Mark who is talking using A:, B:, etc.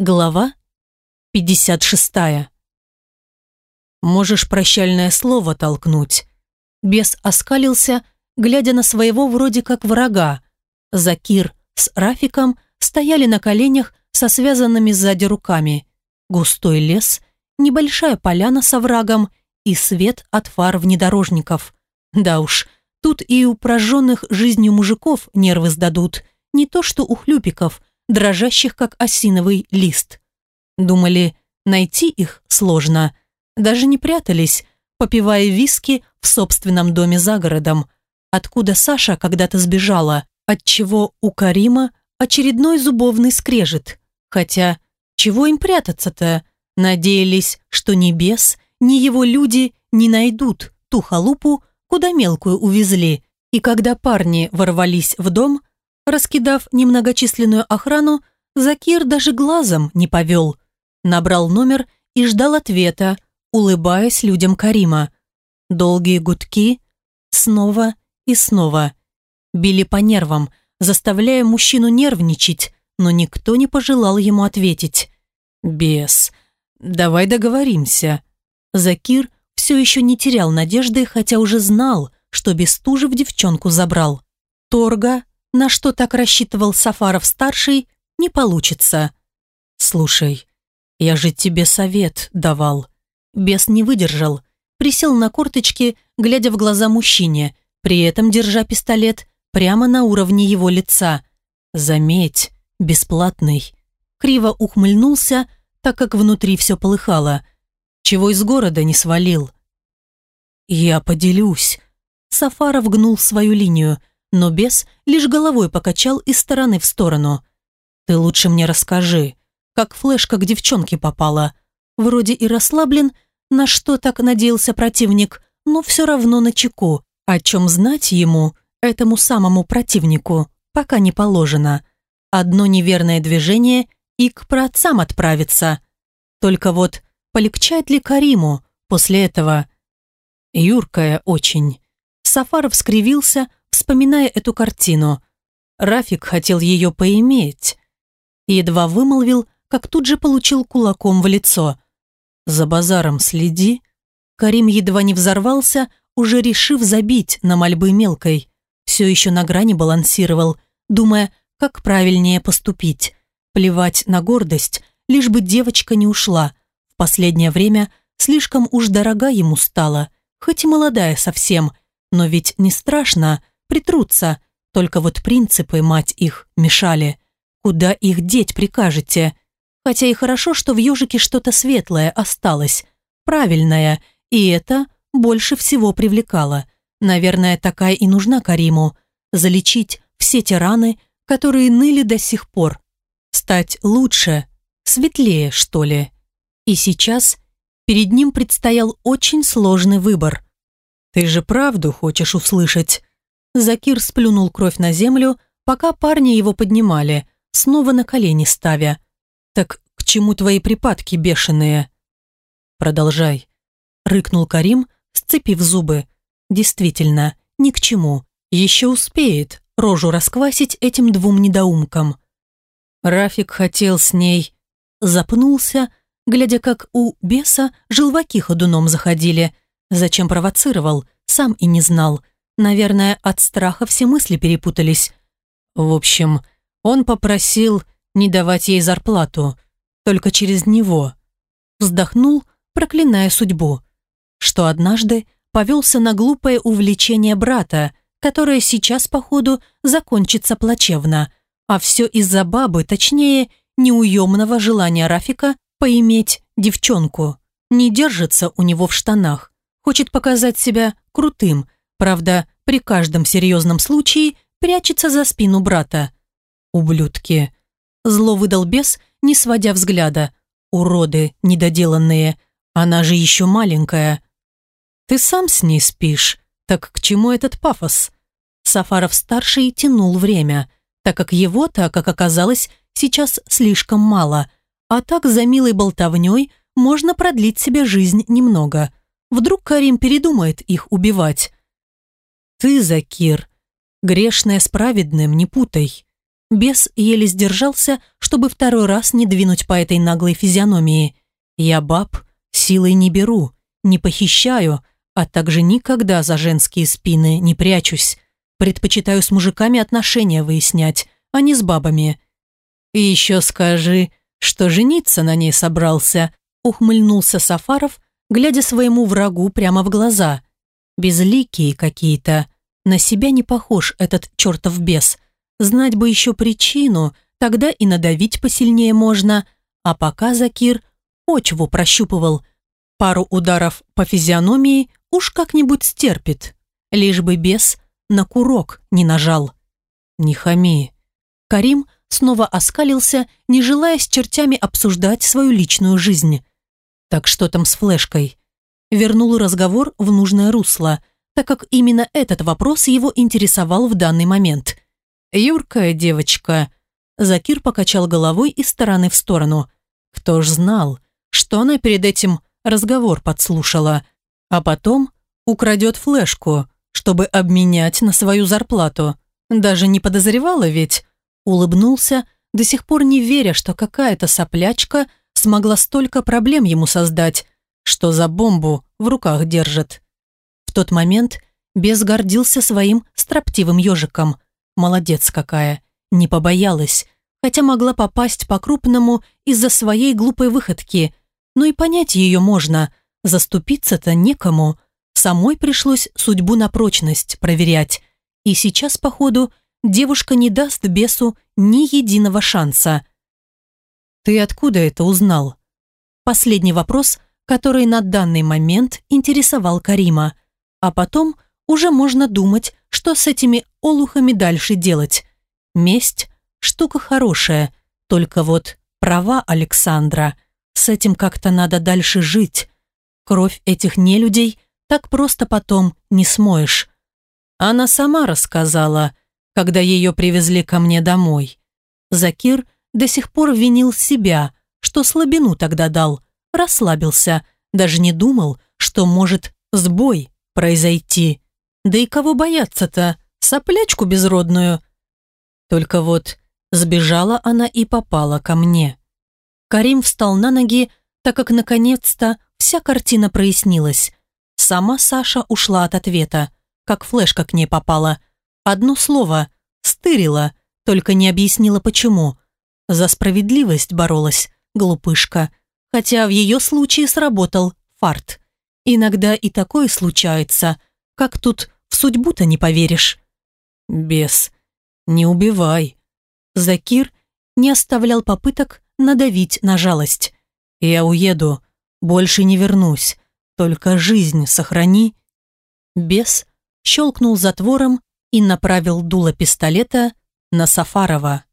A: Глава 56. «Можешь прощальное слово толкнуть». Бес оскалился, глядя на своего вроде как врага. Закир с Рафиком стояли на коленях со связанными сзади руками. Густой лес, небольшая поляна с оврагом и свет от фар внедорожников. Да уж, тут и у прожженных жизнью мужиков нервы сдадут, не то что у хлюпиков – дрожащих, как осиновый лист. Думали, найти их сложно. Даже не прятались, попивая виски в собственном доме за городом, откуда Саша когда-то сбежала, отчего у Карима очередной зубовный скрежет. Хотя, чего им прятаться-то? Надеялись, что ни бес, ни его люди не найдут ту халупу, куда мелкую увезли. И когда парни ворвались в дом, Раскидав немногочисленную охрану, Закир даже глазом не повел. Набрал номер и ждал ответа, улыбаясь людям Карима. Долгие гудки, снова и снова. Били по нервам, заставляя мужчину нервничать, но никто не пожелал ему ответить. «Бес, давай договоримся». Закир все еще не терял надежды, хотя уже знал, что Бестужев девчонку забрал. Торга на что так рассчитывал Сафаров-старший, не получится. «Слушай, я же тебе совет давал». Бес не выдержал, присел на корточки, глядя в глаза мужчине, при этом держа пистолет прямо на уровне его лица. «Заметь, бесплатный». Криво ухмыльнулся, так как внутри все полыхало. Чего из города не свалил? «Я поделюсь». Сафаров гнул свою линию, но бес лишь головой покачал из стороны в сторону. «Ты лучше мне расскажи, как флешка к девчонке попала. Вроде и расслаблен, на что так надеялся противник, но все равно на чеку, о чем знать ему, этому самому противнику, пока не положено. Одно неверное движение и к праотцам отправиться. Только вот полегчает ли Кариму после этого? Юркая очень. Сафаров скривился, вспоминая эту картину. Рафик хотел ее поиметь. Едва вымолвил, как тут же получил кулаком в лицо. «За базаром следи». Карим едва не взорвался, уже решив забить на мольбы мелкой. Все еще на грани балансировал, думая, как правильнее поступить. Плевать на гордость, лишь бы девочка не ушла. В последнее время слишком уж дорога ему стала, хоть и молодая совсем, но ведь не страшно, притрутся, только вот принципы, мать их, мешали. Куда их деть прикажете? Хотя и хорошо, что в ежике что-то светлое осталось, правильное, и это больше всего привлекало. Наверное, такая и нужна Кариму. Залечить все те раны, которые ныли до сих пор. Стать лучше, светлее, что ли. И сейчас перед ним предстоял очень сложный выбор. «Ты же правду хочешь услышать?» Закир сплюнул кровь на землю, пока парни его поднимали, снова на колени ставя. «Так к чему твои припадки бешеные?» «Продолжай», — рыкнул Карим, сцепив зубы. «Действительно, ни к чему. Еще успеет рожу расквасить этим двум недоумкам». Рафик хотел с ней... Запнулся, глядя, как у беса желваки ходуном заходили. Зачем провоцировал, сам и не знал. Наверное, от страха все мысли перепутались. В общем, он попросил не давать ей зарплату, только через него. Вздохнул, проклиная судьбу, что однажды повелся на глупое увлечение брата, которое сейчас, походу, закончится плачевно, а все из-за бабы, точнее, неуемного желания Рафика поиметь девчонку. Не держится у него в штанах, хочет показать себя крутым, Правда, при каждом серьезном случае прячется за спину брата. Ублюдки. Зло выдал бес, не сводя взгляда. Уроды недоделанные. Она же еще маленькая. Ты сам с ней спишь. Так к чему этот пафос? Сафаров-старший тянул время, так как его-то, как оказалось, сейчас слишком мало. А так за милой болтовней можно продлить себе жизнь немного. Вдруг Карим передумает их убивать. Ты, Закир, грешное с праведным не путай. Бес еле сдержался, чтобы второй раз не двинуть по этой наглой физиономии. «Я баб силой не беру, не похищаю, а также никогда за женские спины не прячусь. Предпочитаю с мужиками отношения выяснять, а не с бабами». «И еще скажи, что жениться на ней собрался», ухмыльнулся Сафаров, глядя своему врагу прямо в глаза. Безликие какие-то. На себя не похож этот чертов бес. Знать бы еще причину, тогда и надавить посильнее можно. А пока Закир почву прощупывал. Пару ударов по физиономии уж как-нибудь стерпит. Лишь бы бес на курок не нажал. Не хами. Карим снова оскалился, не желая с чертями обсуждать свою личную жизнь. Так что там с флешкой? Вернул разговор в нужное русло, так как именно этот вопрос его интересовал в данный момент. «Юркая девочка», Закир покачал головой из стороны в сторону. Кто ж знал, что она перед этим разговор подслушала, а потом украдет флешку, чтобы обменять на свою зарплату. Даже не подозревала ведь. Улыбнулся, до сих пор не веря, что какая-то соплячка смогла столько проблем ему создать, что за бомбу в руках держит. В тот момент Бес гордился своим строптивым ежиком. Молодец какая, не побоялась, хотя могла попасть по-крупному из-за своей глупой выходки. Но и понять ее можно, заступиться-то некому. Самой пришлось судьбу на прочность проверять. И сейчас, походу, девушка не даст бесу ни единого шанса. «Ты откуда это узнал?» Последний вопрос, который на данный момент интересовал Карима. А потом уже можно думать, что с этими олухами дальше делать. Месть – штука хорошая, только вот права Александра. С этим как-то надо дальше жить. Кровь этих нелюдей так просто потом не смоешь. Она сама рассказала, когда ее привезли ко мне домой. Закир – до сих пор винил себя, что слабину тогда дал, расслабился, даже не думал, что может сбой произойти. Да и кого бояться-то, соплячку безродную. Только вот сбежала она и попала ко мне. Карим встал на ноги, так как наконец-то вся картина прояснилась. Сама Саша ушла от ответа, как флешка к ней попала. Одно слово – стырила, только не объяснила почему. За справедливость боролась, глупышка. Хотя в ее случае сработал фарт. Иногда и такое случается, как тут в судьбу-то не поверишь. Бес, не убивай. Закир не оставлял попыток надавить на жалость. Я уеду, больше не вернусь, только жизнь сохрани. Бес щелкнул затвором и направил дуло пистолета на Сафарова.